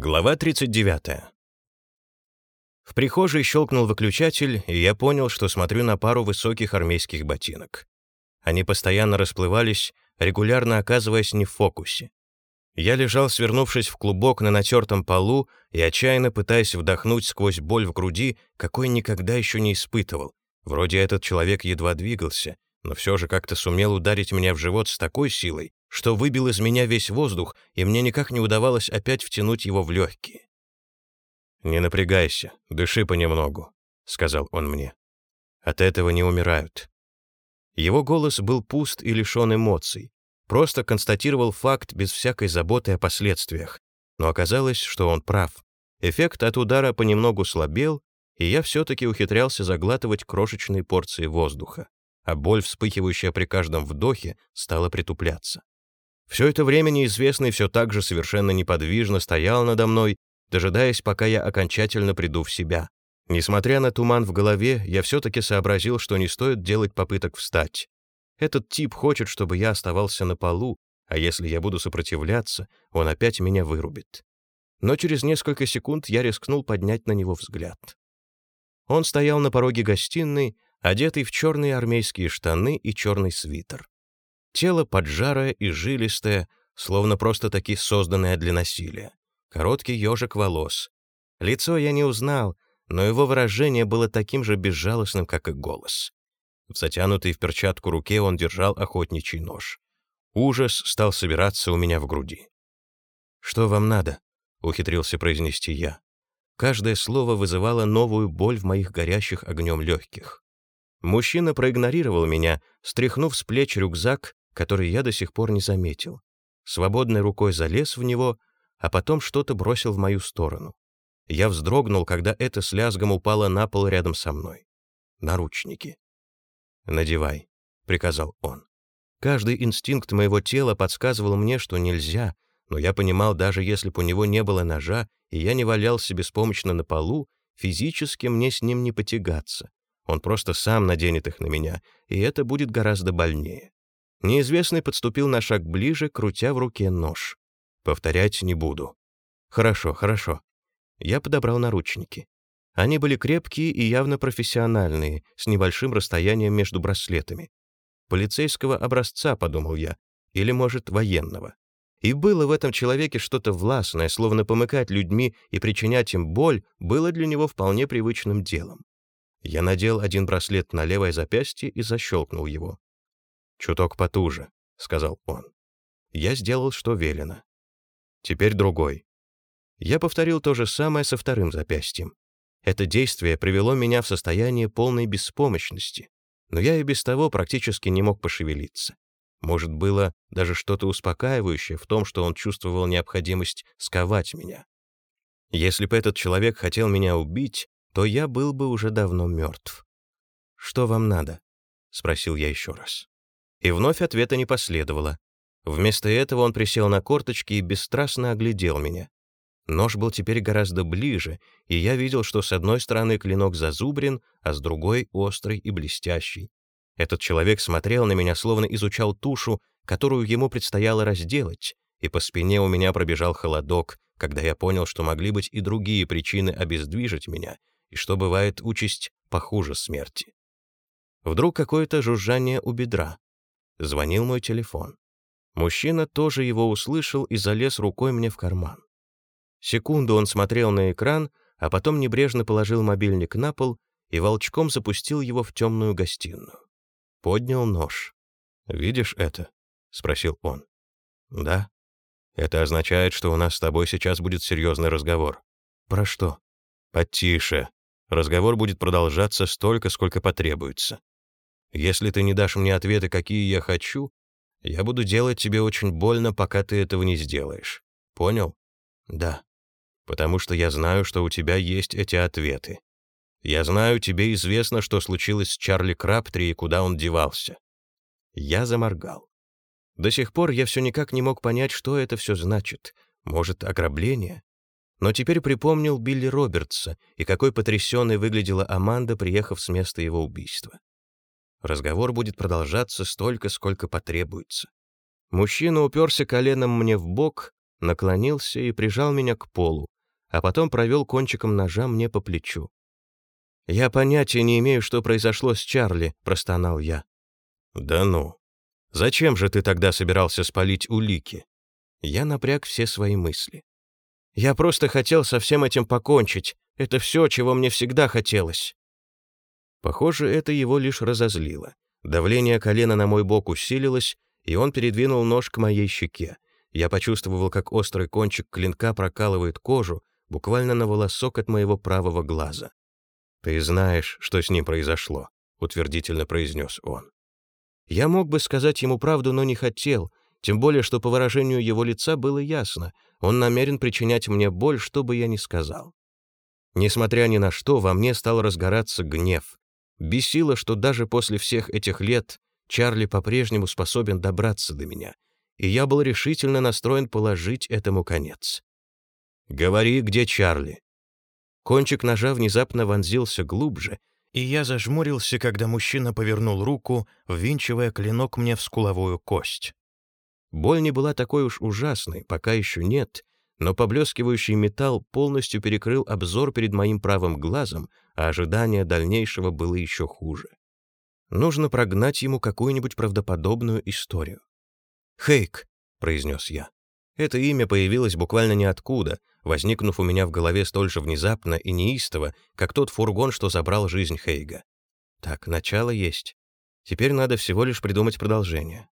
Глава 39. В прихожей щелкнул выключатель, и я понял, что смотрю на пару высоких армейских ботинок. Они постоянно расплывались, регулярно оказываясь не в фокусе. Я лежал, свернувшись в клубок на натертом полу и отчаянно пытаясь вдохнуть сквозь боль в груди, какой никогда еще не испытывал. Вроде этот человек едва двигался, но все же как-то сумел ударить меня в живот с такой силой, что выбил из меня весь воздух, и мне никак не удавалось опять втянуть его в легкие. «Не напрягайся, дыши понемногу», — сказал он мне. «От этого не умирают». Его голос был пуст и лишен эмоций, просто констатировал факт без всякой заботы о последствиях. Но оказалось, что он прав. Эффект от удара понемногу слабел, и я все-таки ухитрялся заглатывать крошечные порции воздуха, а боль, вспыхивающая при каждом вдохе, стала притупляться. Все это время неизвестный все так же совершенно неподвижно стоял надо мной, дожидаясь, пока я окончательно приду в себя. Несмотря на туман в голове, я все-таки сообразил, что не стоит делать попыток встать. Этот тип хочет, чтобы я оставался на полу, а если я буду сопротивляться, он опять меня вырубит. Но через несколько секунд я рискнул поднять на него взгляд. Он стоял на пороге гостиной, одетый в черные армейские штаны и черный свитер. Тело поджарое и жилистое, словно просто-таки созданное для насилия. Короткий ежик волос. Лицо я не узнал, но его выражение было таким же безжалостным, как и голос. В затянутой в перчатку руке он держал охотничий нож. Ужас стал собираться у меня в груди. «Что вам надо?» — ухитрился произнести я. Каждое слово вызывало новую боль в моих горящих огнем легких. Мужчина проигнорировал меня, стряхнув с плеч рюкзак который я до сих пор не заметил. Свободной рукой залез в него, а потом что-то бросил в мою сторону. Я вздрогнул, когда это с лязгом упало на пол рядом со мной. Наручники. «Надевай», — приказал он. Каждый инстинкт моего тела подсказывал мне, что нельзя, но я понимал, даже если бы у него не было ножа, и я не валялся беспомощно на полу, физически мне с ним не потягаться. Он просто сам наденет их на меня, и это будет гораздо больнее. Неизвестный подступил на шаг ближе, крутя в руке нож. Повторять не буду. Хорошо, хорошо. Я подобрал наручники. Они были крепкие и явно профессиональные, с небольшим расстоянием между браслетами. Полицейского образца, подумал я, или, может, военного. И было в этом человеке что-то властное, словно помыкать людьми и причинять им боль было для него вполне привычным делом. Я надел один браслет на левое запястье и защелкнул его. «Чуток потуже», — сказал он. Я сделал, что велено. Теперь другой. Я повторил то же самое со вторым запястьем. Это действие привело меня в состояние полной беспомощности, но я и без того практически не мог пошевелиться. Может, было даже что-то успокаивающее в том, что он чувствовал необходимость сковать меня. Если бы этот человек хотел меня убить, то я был бы уже давно мертв. «Что вам надо?» — спросил я еще раз. И вновь ответа не последовало. Вместо этого он присел на корточки и бесстрастно оглядел меня. Нож был теперь гораздо ближе, и я видел, что с одной стороны клинок зазубрен, а с другой — острый и блестящий. Этот человек смотрел на меня, словно изучал тушу, которую ему предстояло разделать, и по спине у меня пробежал холодок, когда я понял, что могли быть и другие причины обездвижить меня, и что бывает участь похуже смерти. Вдруг какое-то жужжание у бедра. Звонил мой телефон. Мужчина тоже его услышал и залез рукой мне в карман. Секунду он смотрел на экран, а потом небрежно положил мобильник на пол и волчком запустил его в темную гостиную. Поднял нож. «Видишь это?» — спросил он. «Да». «Это означает, что у нас с тобой сейчас будет серьезный разговор». «Про что?» «Потише. Разговор будет продолжаться столько, сколько потребуется. Если ты не дашь мне ответы, какие я хочу, я буду делать тебе очень больно, пока ты этого не сделаешь. Понял? Да. Потому что я знаю, что у тебя есть эти ответы. Я знаю, тебе известно, что случилось с Чарли Краптри и куда он девался. Я заморгал. До сих пор я все никак не мог понять, что это все значит. Может, ограбление? Но теперь припомнил Билли Робертса и какой потрясенной выглядела Аманда, приехав с места его убийства. Разговор будет продолжаться столько, сколько потребуется. Мужчина уперся коленом мне в бок, наклонился и прижал меня к полу, а потом провел кончиком ножа мне по плечу. «Я понятия не имею, что произошло с Чарли», — простонал я. «Да ну! Зачем же ты тогда собирался спалить улики?» Я напряг все свои мысли. «Я просто хотел со всем этим покончить. Это все, чего мне всегда хотелось». Похоже, это его лишь разозлило. Давление колена на мой бок усилилось, и он передвинул нож к моей щеке. Я почувствовал, как острый кончик клинка прокалывает кожу, буквально на волосок от моего правого глаза. «Ты знаешь, что с ним произошло», — утвердительно произнес он. Я мог бы сказать ему правду, но не хотел, тем более, что по выражению его лица было ясно, он намерен причинять мне боль, что бы я ни сказал. Несмотря ни на что, во мне стал разгораться гнев. Бесило, что даже после всех этих лет Чарли по-прежнему способен добраться до меня, и я был решительно настроен положить этому конец. «Говори, где Чарли?» Кончик ножа внезапно вонзился глубже, и я зажмурился, когда мужчина повернул руку, ввинчивая клинок мне в скуловую кость. Боль не была такой уж ужасной, пока еще нет, но поблескивающий металл полностью перекрыл обзор перед моим правым глазом, а ожидание дальнейшего было еще хуже. Нужно прогнать ему какую-нибудь правдоподобную историю. «Хейк», — произнес я. Это имя появилось буквально ниоткуда, возникнув у меня в голове столь же внезапно и неистово, как тот фургон, что забрал жизнь Хейга. Так, начало есть. Теперь надо всего лишь придумать продолжение.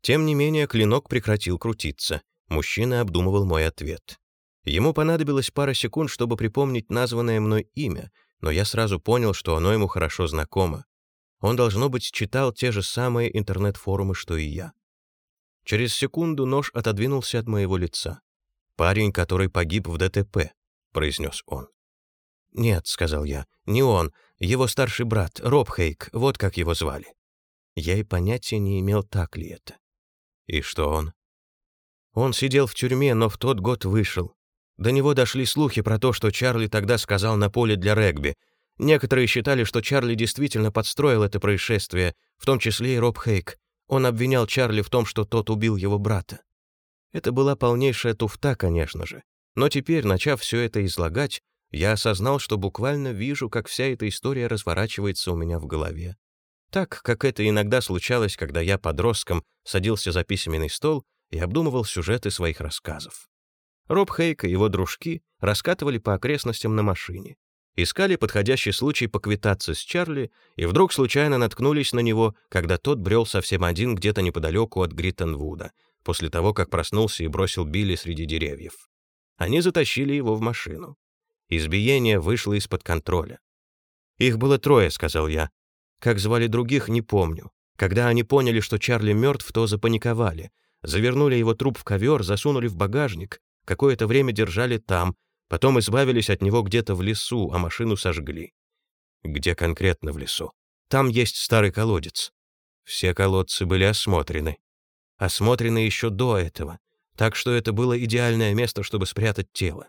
Тем не менее, клинок прекратил крутиться. Мужчина обдумывал мой ответ. Ему понадобилось пара секунд, чтобы припомнить названное мной имя, но я сразу понял, что оно ему хорошо знакомо. Он, должно быть, читал те же самые интернет-форумы, что и я. Через секунду нож отодвинулся от моего лица. «Парень, который погиб в ДТП», — произнес он. «Нет», — сказал я, — «не он, его старший брат, Роб Хейк, вот как его звали». Я и понятия не имел, так ли это. «И что он?» Он сидел в тюрьме, но в тот год вышел. До него дошли слухи про то, что Чарли тогда сказал на поле для регби. Некоторые считали, что Чарли действительно подстроил это происшествие, в том числе и Роб Хейк. Он обвинял Чарли в том, что тот убил его брата. Это была полнейшая туфта, конечно же. Но теперь, начав все это излагать, я осознал, что буквально вижу, как вся эта история разворачивается у меня в голове. Так, как это иногда случалось, когда я подростком садился за письменный стол и обдумывал сюжеты своих рассказов. Роб Хейк и его дружки раскатывали по окрестностям на машине искали подходящий случай поквитаться с Чарли и вдруг случайно наткнулись на него, когда тот брел совсем один где-то неподалеку от Гриттенвуда, после того, как проснулся и бросил Билли среди деревьев. Они затащили его в машину. Избиение вышло из-под контроля. «Их было трое», — сказал я. Как звали других, не помню. Когда они поняли, что Чарли мертв, то запаниковали. Завернули его труп в ковер, засунули в багажник, какое-то время держали там, Потом избавились от него где-то в лесу, а машину сожгли. Где конкретно в лесу? Там есть старый колодец. Все колодцы были осмотрены. Осмотрены еще до этого, так что это было идеальное место, чтобы спрятать тело.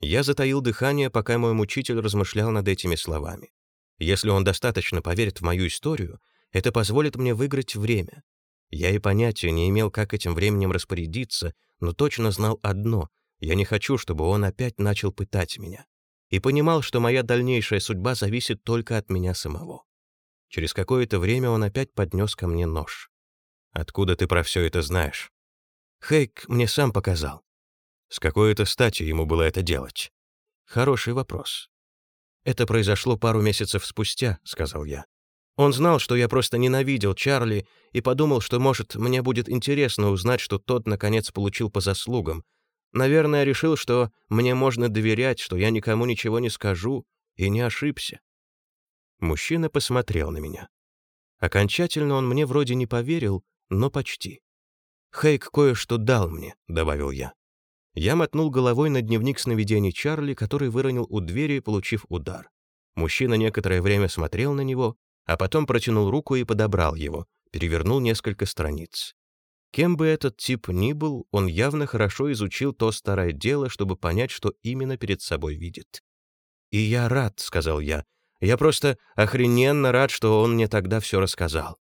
Я затаил дыхание, пока мой мучитель размышлял над этими словами. Если он достаточно поверит в мою историю, это позволит мне выиграть время. Я и понятия не имел, как этим временем распорядиться, но точно знал одно я не хочу, чтобы он опять начал пытать меня. И понимал, что моя дальнейшая судьба зависит только от меня самого. Через какое-то время он опять поднес ко мне нож. «Откуда ты про все это знаешь?» «Хейк мне сам показал». «С какой это стати ему было это делать?» «Хороший вопрос». «Это произошло пару месяцев спустя», — сказал я. Он знал, что я просто ненавидел Чарли и подумал, что, может, мне будет интересно узнать, что тот, наконец, получил по заслугам, Наверное, решил, что мне можно доверять, что я никому ничего не скажу, и не ошибся. Мужчина посмотрел на меня. Окончательно он мне вроде не поверил, но почти. «Хейк кое-что дал мне», — добавил я. Я мотнул головой на дневник сновидений Чарли, который выронил у двери, получив удар. Мужчина некоторое время смотрел на него, а потом протянул руку и подобрал его, перевернул несколько страниц. Кем бы этот тип ни был, он явно хорошо изучил то старое дело, чтобы понять, что именно перед собой видит. «И я рад», — сказал я. «Я просто охрененно рад, что он мне тогда все рассказал.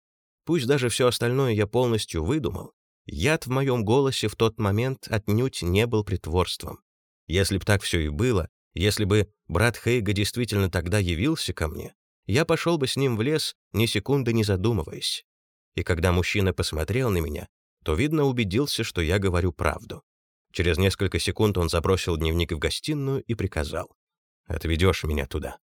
Пусть даже все остальное я полностью выдумал, Яд в моем голосе в тот момент отнюдь не был притворством. Если б так все и было, если бы брат Хейга действительно тогда явился ко мне, я пошел бы с ним в лес, ни секунды не задумываясь. И когда мужчина посмотрел на меня, то, видно, убедился, что я говорю правду. Через несколько секунд он забросил дневник в гостиную и приказал. «Отведешь меня туда».